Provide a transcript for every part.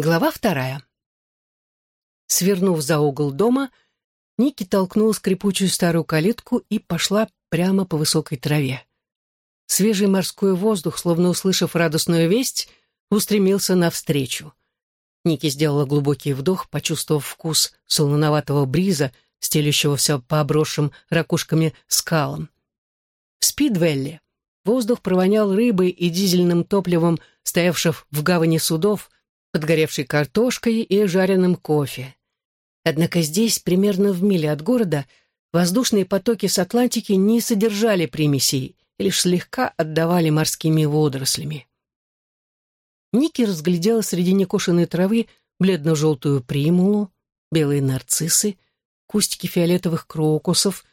Глава вторая. Свернув за угол дома, Ники толкнула скрипучую старую калитку и пошла прямо по высокой траве. Свежий морской воздух, словно услышав радостную весть, устремился навстречу. Ники сделала глубокий вдох, почувствовав вкус солоноватого бриза, стелющегося по обросшим ракушками скалам. В Спидвелле воздух провонял рыбой и дизельным топливом, стоявших в гавани судов, подгоревшей картошкой и жареным кофе. Однако здесь, примерно в миле от города, воздушные потоки с Атлантики не содержали примесей лишь слегка отдавали морскими водорослями. Ники разглядела среди некошенной травы бледно-желтую примулу, белые нарциссы, кустики фиолетовых крокусов,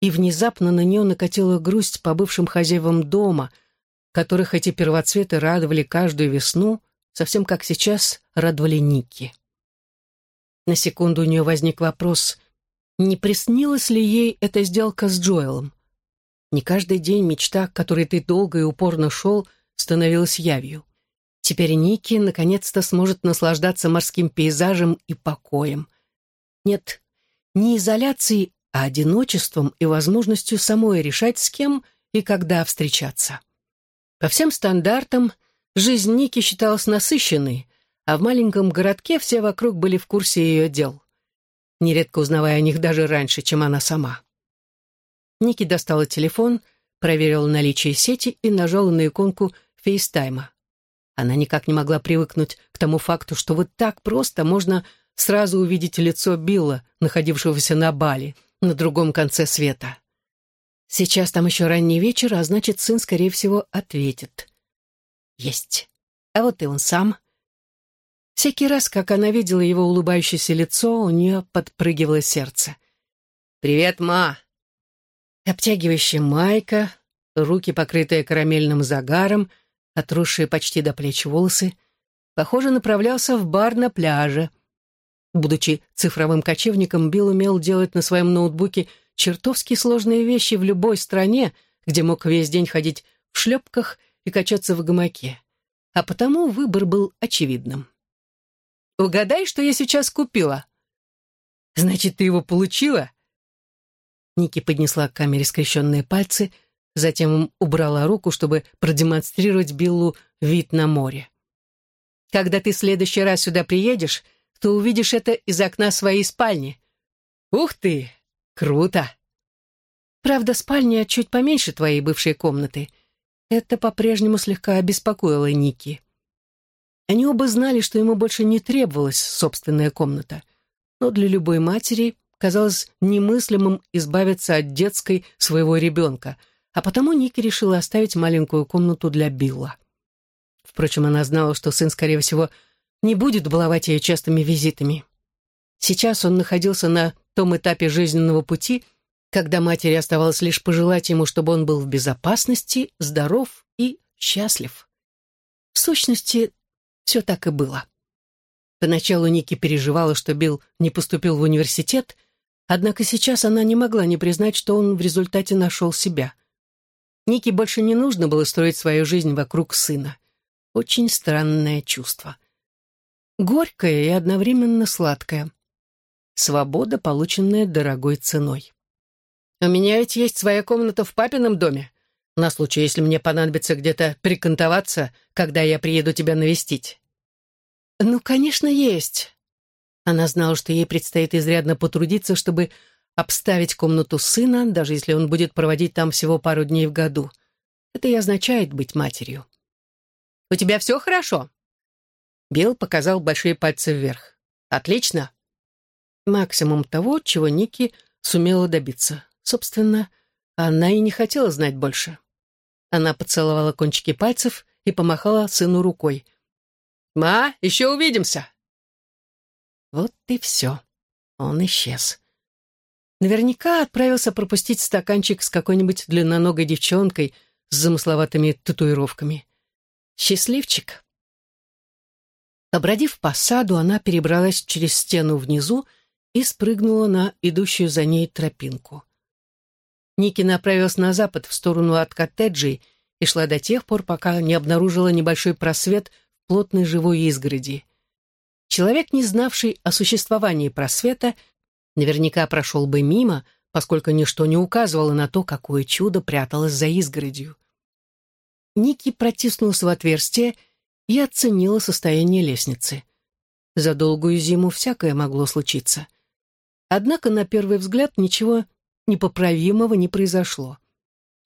и внезапно на нее накатила грусть по бывшим хозяевам дома, которых эти первоцветы радовали каждую весну, совсем как сейчас радовали Ники. На секунду у нее возник вопрос, не приснилась ли ей эта сделка с Джоэлом? Не каждый день мечта, к которой ты долго и упорно шел, становилась явью. Теперь Ники наконец-то сможет наслаждаться морским пейзажем и покоем. Нет, не изоляцией, а одиночеством и возможностью самой решать, с кем и когда встречаться. По всем стандартам жизнь Ники считалась насыщенной, а в маленьком городке все вокруг были в курсе ее дел, нередко узнавая о них даже раньше, чем она сама. Ники достала телефон, проверила наличие сети и нажала на иконку FaceTime а. Она никак не могла привыкнуть к тому факту, что вот так просто можно сразу увидеть лицо Билла, находившегося на Бали, на другом конце света. Сейчас там еще ранний вечер, а значит, сын, скорее всего, ответит. Есть. А вот и он сам. Всякий раз, как она видела его улыбающееся лицо, у нее подпрыгивало сердце. «Привет, ма!» Обтягивающая майка, руки, покрытые карамельным загаром, отросшие почти до плеч волосы, похоже, направлялся в бар на пляже. Будучи цифровым кочевником, Билл умел делать на своем ноутбуке чертовски сложные вещи в любой стране, где мог весь день ходить в шлепках и качаться в гамаке. А потому выбор был очевидным. Угадай, что я сейчас купила». «Значит, ты его получила?» Ники поднесла к камере скрещенные пальцы, затем убрала руку, чтобы продемонстрировать Биллу вид на море. «Когда ты в следующий раз сюда приедешь, то увидишь это из окна своей спальни. Ух ты! Круто!» Правда, спальня чуть поменьше твоей бывшей комнаты. Это по-прежнему слегка обеспокоило Ники. Они оба знали, что ему больше не требовалась собственная комната. Но для любой матери казалось немыслимым избавиться от детской своего ребенка, а потому Ники решила оставить маленькую комнату для Билла. Впрочем, она знала, что сын, скорее всего, не будет баловать ее частыми визитами. Сейчас он находился на том этапе жизненного пути, когда матери оставалось лишь пожелать ему, чтобы он был в безопасности, здоров и счастлив. В сущности, все так и было. Поначалу Ники переживала, что Билл не поступил в университет, однако сейчас она не могла не признать, что он в результате нашел себя. Нике больше не нужно было строить свою жизнь вокруг сына. Очень странное чувство. Горькое и одновременно сладкое. Свобода, полученная дорогой ценой. «У меня ведь есть своя комната в папином доме на случай, если мне понадобится где-то прикантоваться, когда я приеду тебя навестить». «Ну, конечно, есть». Она знала, что ей предстоит изрядно потрудиться, чтобы обставить комнату сына, даже если он будет проводить там всего пару дней в году. Это и означает быть матерью. «У тебя все хорошо?» Билл показал большие пальцы вверх. «Отлично!» Максимум того, чего Ники сумела добиться. Собственно, она и не хотела знать больше. Она поцеловала кончики пальцев и помахала сыну рукой. «Ма, еще увидимся!» Вот и все. Он исчез. Наверняка отправился пропустить стаканчик с какой-нибудь длинноногой девчонкой с замысловатыми татуировками. Счастливчик. Побродив по саду, она перебралась через стену внизу и спрыгнула на идущую за ней тропинку. Ники направилась на запад, в сторону от коттеджей, и шла до тех пор, пока не обнаружила небольшой просвет в плотной живой изгороди. человек, не знавший о существовании просвета, наверняка прошел бы мимо, поскольку ничто не указывало на то, какое чудо пряталось за изгородью. Ники протиснулся в отверстие и оценила состояние лестницы. За долгую зиму всякое могло случиться. Однако, на первый взгляд, ничего непоправимого не произошло.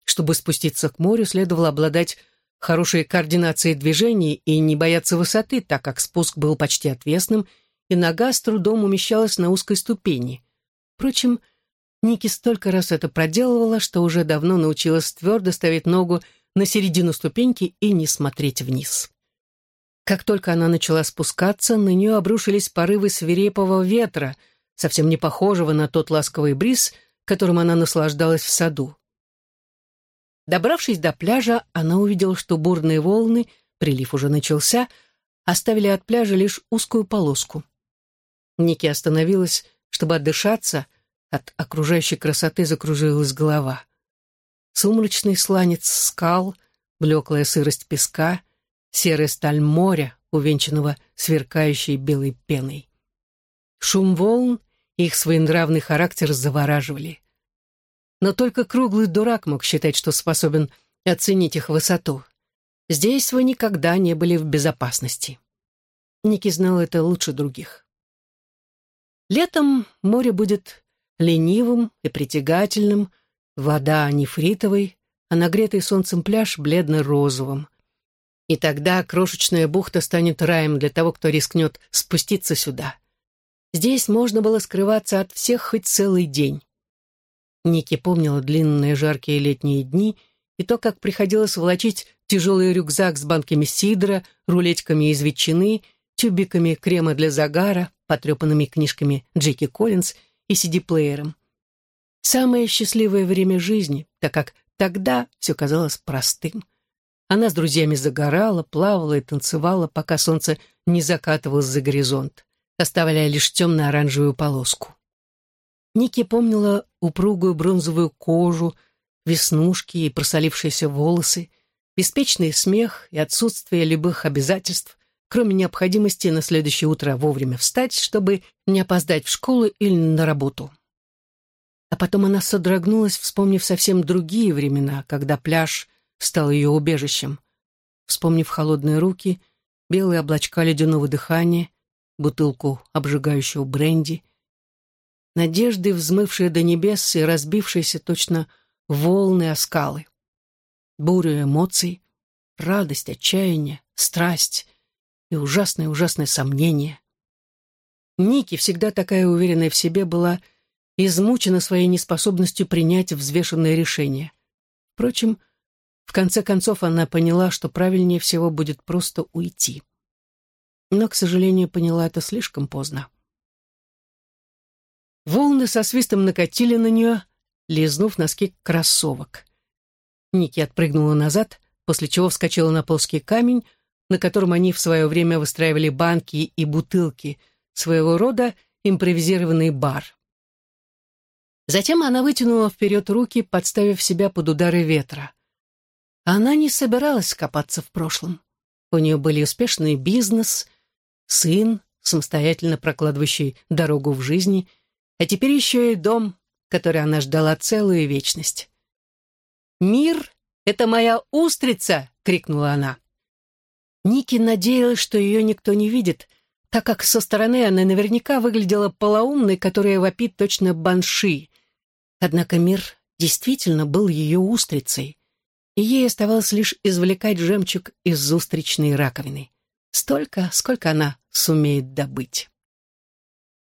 Чтобы спуститься к морю, следовало обладать хорошей координацией движений и не бояться высоты, так как спуск был почти отвесным, и нога с трудом умещалась на узкой ступени. Впрочем, Ники столько раз это проделывала, что уже давно научилась твердо ставить ногу на середину ступеньки и не смотреть вниз. Как только она начала спускаться, на нее обрушились порывы свирепого ветра, совсем не похожего на тот ласковый бриз, которым она наслаждалась в саду. Добравшись до пляжа, она увидела, что бурные волны, прилив уже начался, оставили от пляжа лишь узкую полоску. Ники остановилась, чтобы отдышаться, от окружающей красоты закружилась голова. Сумрачный сланец скал, блеклая сырость песка, серая сталь моря, увенчанного сверкающей белой пеной. Шум волн их своенравный характер завораживали. Но только круглый дурак мог считать, что способен оценить их высоту. Здесь вы никогда не были в безопасности. Ники знал это лучше других. Летом море будет ленивым и притягательным, вода нефритовой, а нагретый солнцем пляж бледно-розовым. И тогда крошечная бухта станет раем для того, кто рискнет спуститься сюда. Здесь можно было скрываться от всех хоть целый день. Ники помнила длинные жаркие летние дни и то, как приходилось волочить тяжелый рюкзак с банками сидра, рулетиками из ветчины, тюбиками крема для загара, потрепанными книжками Джеки Коллинз и CD-плеером. Самое счастливое время жизни, так как тогда все казалось простым. Она с друзьями загорала, плавала и танцевала, пока солнце не закатывалось за горизонт, оставляя лишь темно-оранжевую полоску. Ники помнила упругую бронзовую кожу, веснушки и просолившиеся волосы, беспечный смех и отсутствие любых обязательств, кроме необходимости на следующее утро вовремя встать, чтобы не опоздать в школу или на работу. А потом она содрогнулась, вспомнив совсем другие времена, когда пляж стал ее убежищем. Вспомнив холодные руки, белые облачка ледяного дыхания, бутылку обжигающего бренди, надежды, взмывшие до небес и разбившиеся точно волны о скалы. Бурю эмоций, радость, отчаяние, страсть и ужасное-ужасное сомнение. Ники, всегда такая уверенная в себе, была измучена своей неспособностью принять взвешенное решение. Впрочем, в конце концов она поняла, что правильнее всего будет просто уйти. Но, к сожалению, поняла это слишком поздно. Волны со свистом накатили на нее, лизнув носки кроссовок. Ники отпрыгнула назад, после чего вскочила на плоский камень, на котором они в свое время выстраивали банки и бутылки, своего рода импровизированный бар. Затем она вытянула вперед руки, подставив себя под удары ветра. Она не собиралась копаться в прошлом. У нее были успешный бизнес, сын, самостоятельно прокладывающий дорогу в жизни, а теперь еще и дом, который она ждала целую вечность. «Мир — это моя устрица!» — крикнула она. Ники надеялась, что ее никто не видит, так как со стороны она наверняка выглядела полоумной, которая вопит точно банши. Однако мир действительно был ее устрицей, и ей оставалось лишь извлекать жемчуг из устричной раковины. Столько, сколько она сумеет добыть.